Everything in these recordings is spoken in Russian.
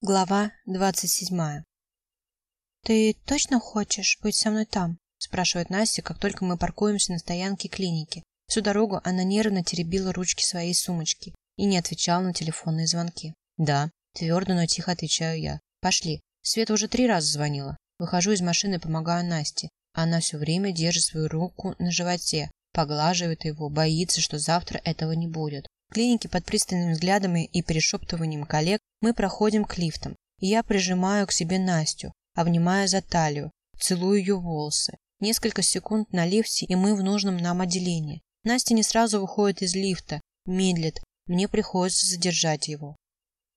Глава двадцать седьмая. «Ты точно хочешь быть со мной там?» спрашивает Настя, как только мы паркуемся на стоянке клиники. Всю дорогу она нервно теребила ручки своей сумочки и не отвечала на телефонные звонки. «Да», твердо, но тихо отвечаю я. «Пошли». Света уже три раза звонила. Выхожу из машины помогаю Насте. Она все время держит свою руку на животе, поглаживает его, боится, что завтра этого не будет. В клинике под пристальными взглядами и перешептыванием коллег мы проходим к лифтам, и я прижимаю к себе Настю, обнимая за талию, целую ее волосы. Несколько секунд на лифте, и мы в нужном нам отделении. Настя не сразу выходит из лифта, медлит, мне приходится задержать его.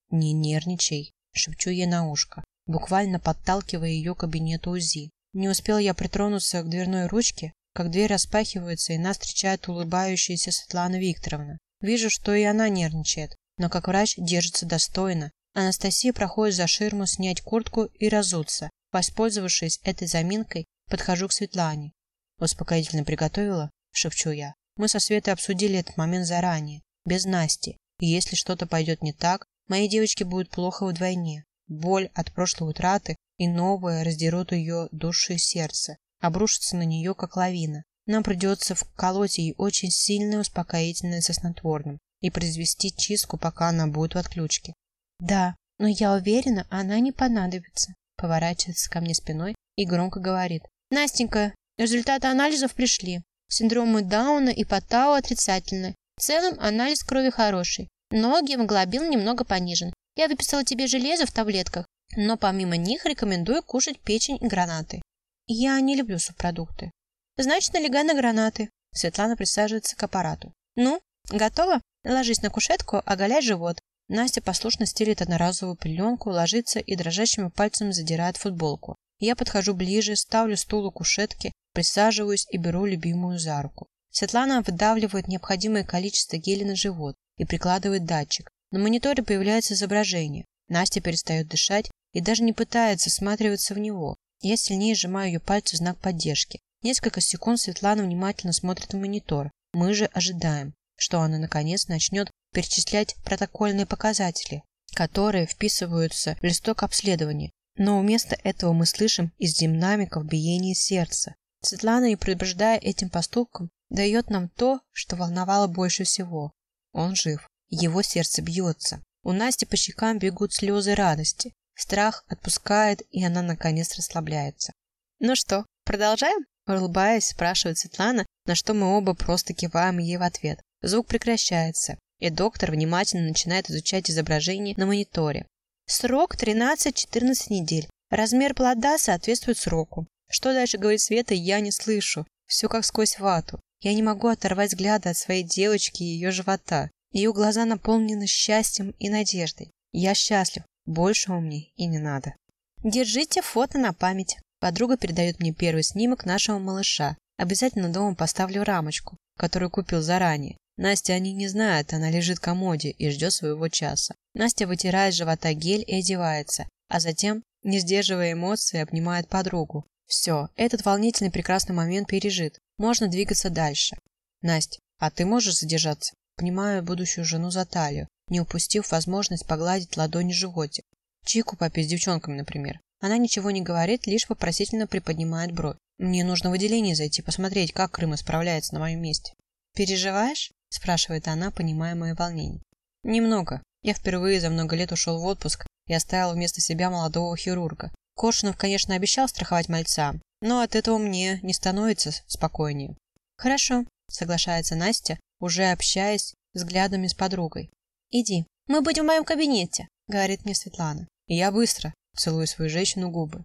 «Не нервничай», — шепчу ей на ушко, буквально подталкивая ее к кабинету УЗИ. Не успел я притронуться к дверной ручке, как дверь распахивается, и нас встречает улыбающаяся Светлана Викторовна. Вижу, что и она нервничает, но как врач держится достойно. Анастасия проходит за ширму снять куртку и разуться. Воспользовавшись этой заминкой, подхожу к Светлане. «Успокоительно приготовила?» – шепчу я. Мы со Светой обсудили этот момент заранее, без Насти. И если что-то пойдет не так, моей девочке будет плохо вдвойне. Боль от прошлой утраты и новое раздерут ее душу и сердце, обрушится на нее, как лавина. Нам придется вколоть ей очень сильное успокоительное со снотворным и произвести чистку, пока она будет в отключке. Да, но я уверена, она не понадобится. Поворачивается ко мне спиной и громко говорит. Настенька, результаты анализов пришли. Синдромы Дауна и Патау отрицательны. В целом анализ крови хороший, но гемоглобин немного понижен. Я выписала тебе железо в таблетках, но помимо них рекомендую кушать печень и гранаты. Я не люблю субпродукты. Значит, налегай на гранаты. Светлана присаживается к аппарату. Ну, готова? Ложись на кушетку, оголяй живот. Настя послушно стелит одноразовую пеленку, ложится и дрожащими пальцами задирает футболку. Я подхожу ближе, ставлю стул у кушетки, присаживаюсь и беру любимую за руку. Светлана выдавливает необходимое количество геля на живот и прикладывает датчик. На мониторе появляется изображение. Настя перестает дышать и даже не пытается всматриваться в него. Я сильнее сжимаю ее пальцы в знак поддержки. Несколько секунд Светлана внимательно смотрит в монитор. Мы же ожидаем, что она наконец начнет перечислять протокольные показатели, которые вписываются в листок обследования. Но вместо этого мы слышим из динамиков биение сердца. Светлана, не предупреждая этим поступком, дает нам то, что волновало больше всего. Он жив, его сердце бьется. У Насти по щекам бегут слезы радости. Страх отпускает, и она наконец расслабляется. «Ну что, продолжаем?» Улыбаясь, спрашивает Светлана, на что мы оба просто киваем ей в ответ. Звук прекращается, и доктор внимательно начинает изучать изображение на мониторе. Срок 13-14 недель. Размер плода соответствует сроку. Что дальше говорит Света, я не слышу. Все как сквозь вату. Я не могу оторвать взгляда от своей девочки и ее живота. Ее глаза наполнены счастьем и надеждой. Я счастлив. Большего мне и не надо. Держите фото на память. Подруга передает мне первый снимок нашего малыша. Обязательно дома поставлю рамочку, которую купил заранее. Настя они не знают, она лежит в комоде и ждет своего часа. Настя вытирает живота гель и одевается, а затем, не сдерживая эмоции, обнимает подругу. Все, этот волнительный прекрасный момент пережит. Можно двигаться дальше. Настя, а ты можешь задержаться? Понимаю будущую жену за талию, не упустив возможность погладить ладони животик. Чику попить с девчонками, например. Она ничего не говорит, лишь вопросительно приподнимает бровь. Мне нужно в отделение зайти, посмотреть, как Крым справляется на моем месте. «Переживаешь?» – спрашивает она, понимая мое волнение. «Немного. Я впервые за много лет ушел в отпуск и оставил вместо себя молодого хирурга. Коршунов, конечно, обещал страховать мальца, но от этого мне не становится спокойнее». «Хорошо», – соглашается Настя, уже общаясь взглядами с подругой. «Иди, мы будем в моем кабинете», – говорит мне Светлана. «Я быстро», Целую свою женщину губы.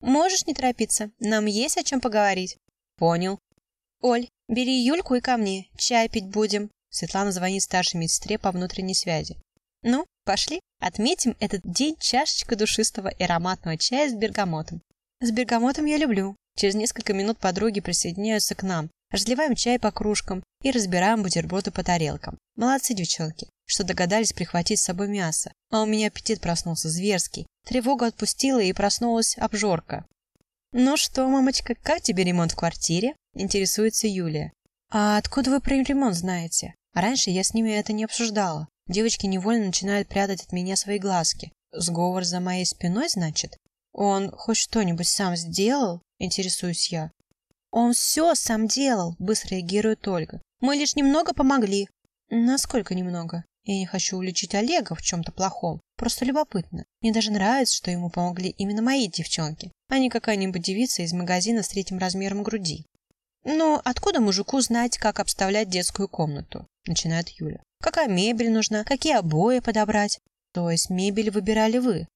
Можешь не торопиться, нам есть о чем поговорить. Понял. Оль, бери Юльку и ко мне, чай пить будем. Светлана звонит старшей медсестре по внутренней связи. Ну, пошли, отметим этот день чашечкой душистого и ароматного чая с бергамотом. С бергамотом я люблю. Через несколько минут подруги присоединяются к нам. Разливаем чай по кружкам и разбираем бутерброды по тарелкам. Молодцы, девчонки, что догадались прихватить с собой мясо. А у меня аппетит проснулся зверский. Тревога отпустила и проснулась обжорка. «Ну что, мамочка, как тебе ремонт в квартире?» – интересуется Юлия. «А откуда вы про ремонт знаете? Раньше я с ними это не обсуждала. Девочки невольно начинают прятать от меня свои глазки. Сговор за моей спиной, значит? Он хоть что-нибудь сам сделал? Интересуюсь я. Он все сам делал, быстро реагирует Ольга. Мы лишь немного помогли. Насколько немного? Я не хочу уличить Олега в чем-то плохом. Просто любопытно. Мне даже нравится, что ему помогли именно мои девчонки, а не какая-нибудь девица из магазина с третьим размером груди. «Ну, откуда мужику знать, как обставлять детскую комнату?» – начинает Юля. «Какая мебель нужна? Какие обои подобрать? То есть мебель выбирали вы?»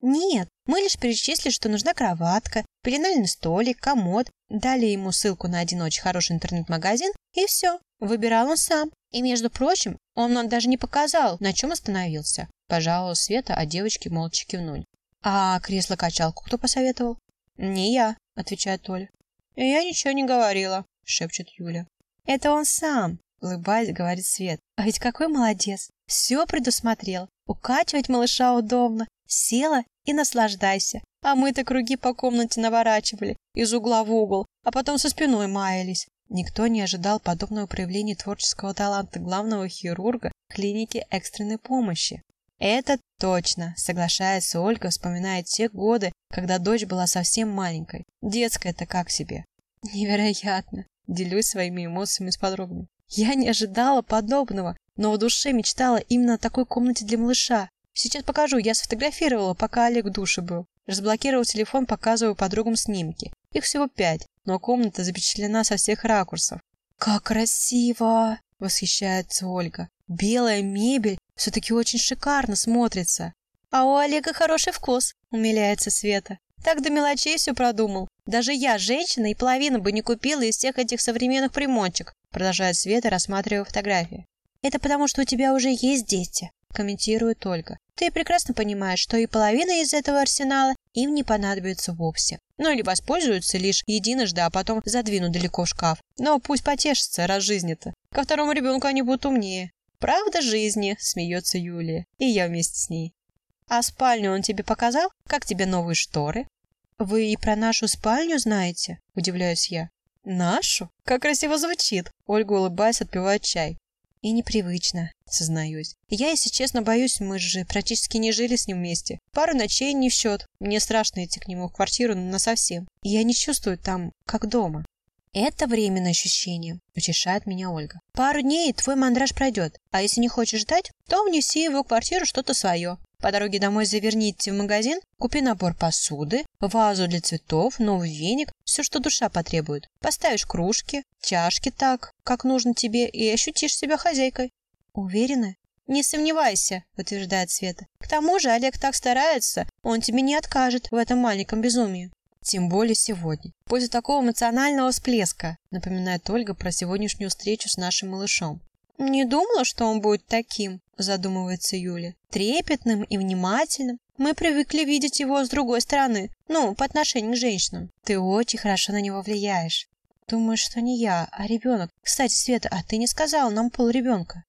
«Нет, мы лишь перечислили, что нужна кроватка, пеленальный столик, комод, дали ему ссылку на один очень хороший интернет-магазин, и все. Выбирал он сам. И, между прочим, он нам даже не показал, на чем остановился. Пожаловала Света, а девочки молча кивнули. «А кресло-качалку кто посоветовал?» «Не я», — отвечает Оля. «Я ничего не говорила», — шепчет Юля. «Это он сам», — улыбаясь, говорит Свет. «А ведь какой молодец! Все предусмотрел. Укачивать малыша удобно. Села и наслаждайся. А мы-то круги по комнате наворачивали, из угла в угол, а потом со спиной маялись. Никто не ожидал подобного проявления творческого таланта главного хирурга клиники экстренной помощи. Это точно, соглашается Ольга, вспоминая те годы, когда дочь была совсем маленькой. Детская-то как себе. Невероятно. Делюсь своими эмоциями с подругами. Я не ожидала подобного, но в душе мечтала именно о такой комнате для малыша. Сейчас покажу, я сфотографировала, пока Олег в душе был. Разблокировал телефон, показываю подругам снимки. Их всего пять, но комната запечатлена со всех ракурсов. «Как красиво!» — восхищается Ольга. «Белая мебель все-таки очень шикарно смотрится». «А у Олега хороший вкус», — умиляется Света. «Так до мелочей все продумал. Даже я, женщина, и половину бы не купила из всех этих современных примочек», продолжает Света, рассматривая фотографии. «Это потому, что у тебя уже есть дети», комментирует Ольга. Ты прекрасно понимаешь, что и половина из этого арсенала им не понадобится вовсе. Ну или воспользуются лишь единожды, а потом задвинут далеко в шкаф. Но пусть потешится, раз жизни-то. Ко второму ребенку они будут умнее. Правда жизни, смеется Юлия. И я вместе с ней. А спальню он тебе показал? Как тебе новые шторы? Вы и про нашу спальню знаете? Удивляюсь я. Нашу? Как красиво звучит. Ольга, улыбаясь, отпивает чай. И непривычно, сознаюсь. Я, если честно, боюсь, мы же практически не жили с ним вместе. Пару ночей не в счет. Мне страшно идти к нему в квартиру насовсем. И я не чувствую там, как дома. Это временное ощущение, утешает меня Ольга. Пару дней твой мандраж пройдет. А если не хочешь ждать, то внеси в его квартиру что-то свое. По дороге домой заверните в магазин, купи набор посуды, вазу для цветов, новый веник, все, что душа потребует. Поставишь кружки, чашки так, как нужно тебе, и ощутишь себя хозяйкой. Уверена? Не сомневайся, утверждает Света. К тому же Олег так старается, он тебе не откажет в этом маленьком безумии. Тем более сегодня. После такого эмоционального всплеска, напоминает Ольга про сегодняшнюю встречу с нашим малышом. Не думала, что он будет таким, задумывается Юля. Трепетным и внимательным. Мы привыкли видеть его с другой стороны, ну, по отношению к женщинам. Ты очень хорошо на него влияешь. Думаю, что не я, а ребенок. Кстати, Света, а ты не сказала нам пол ребенка.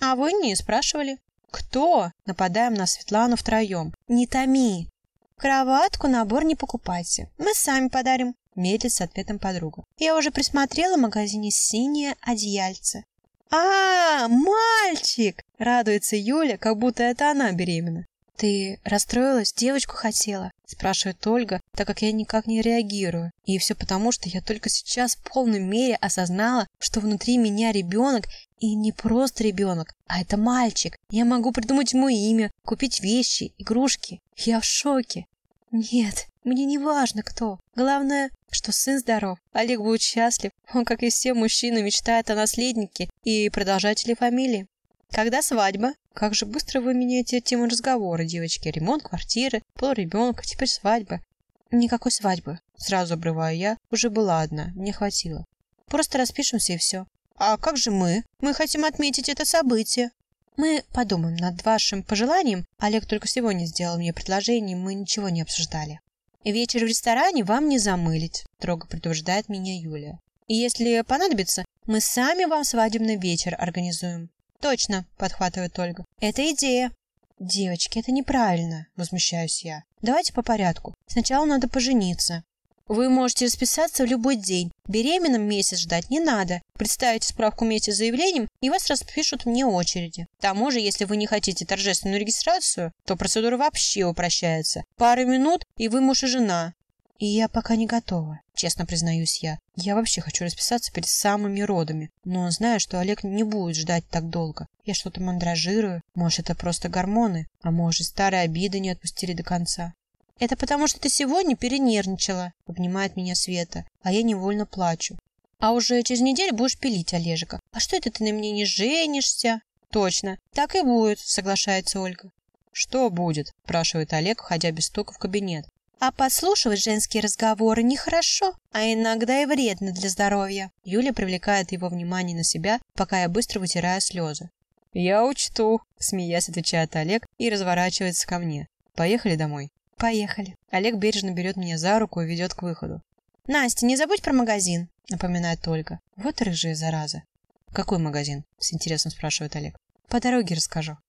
А вы не спрашивали. Кто? Нападаем на Светлану втроем. Не томи. Кроватку, набор не покупайте. Мы сами подарим. Медлит с ответом подруга. Я уже присмотрела в магазине синее одеяльце. «А, мальчик!» — радуется Юля, как будто это она беременна. «Ты расстроилась? Девочку хотела?» — спрашивает Ольга, так как я никак не реагирую. И все потому, что я только сейчас в полной мере осознала, что внутри меня ребенок, и не просто ребенок, а это мальчик. Я могу придумать ему имя, купить вещи, игрушки. Я в шоке. Нет, мне не важно кто. Главное, что сын здоров. Олег будет счастлив. Он, как и все мужчины, мечтает о наследнике и продолжателе фамилии. Когда свадьба? Как же быстро вы меняете тему разговора, девочки. Ремонт квартиры, полребенка, теперь свадьба. Никакой свадьбы. Сразу обрываю я. Уже была одна. Мне хватило. Просто распишемся и все. А как же мы? Мы хотим отметить это событие. Мы подумаем над вашим пожеланием. Олег только сегодня сделал мне предложение, мы ничего не обсуждали. Вечер в ресторане вам не замылить, строго предупреждает меня Юлия. И если понадобится, мы сами вам свадебный вечер организуем. Точно, подхватывает Ольга. Это идея. Девочки, это неправильно, возмущаюсь я. Давайте по порядку. Сначала надо пожениться. Вы можете расписаться в любой день. Беременным месяц ждать не надо. Представите справку вместе с заявлением, и вас распишут вне очереди. К тому же, если вы не хотите торжественную регистрацию, то процедура вообще упрощается. Пару минут, и вы муж и жена. И я пока не готова, честно признаюсь я. Я вообще хочу расписаться перед самыми родами, но знаю, что Олег не будет ждать так долго. Я что-то мандражирую. Может, это просто гормоны, а может, старые обиды не отпустили до конца. «Это потому, что ты сегодня перенервничала», — обнимает меня Света, а я невольно плачу. «А уже через неделю будешь пилить Олежика. А что это ты на мне не женишься?» «Точно, так и будет», — соглашается Ольга. «Что будет?» – спрашивает Олег, входя без стука в кабинет. «А подслушивать женские разговоры нехорошо, а иногда и вредно для здоровья». Юля привлекает его внимание на себя, пока я быстро вытираю слезы. «Я учту», – смеясь отвечает Олег и разворачивается ко мне. «Поехали домой». «Поехали». Олег бережно берет меня за руку и ведет к выходу. «Настя, не забудь про магазин», — напоминает Ольга. «Вот рыжие, зараза». «Какой магазин?» — с интересом спрашивает Олег. «По дороге расскажу».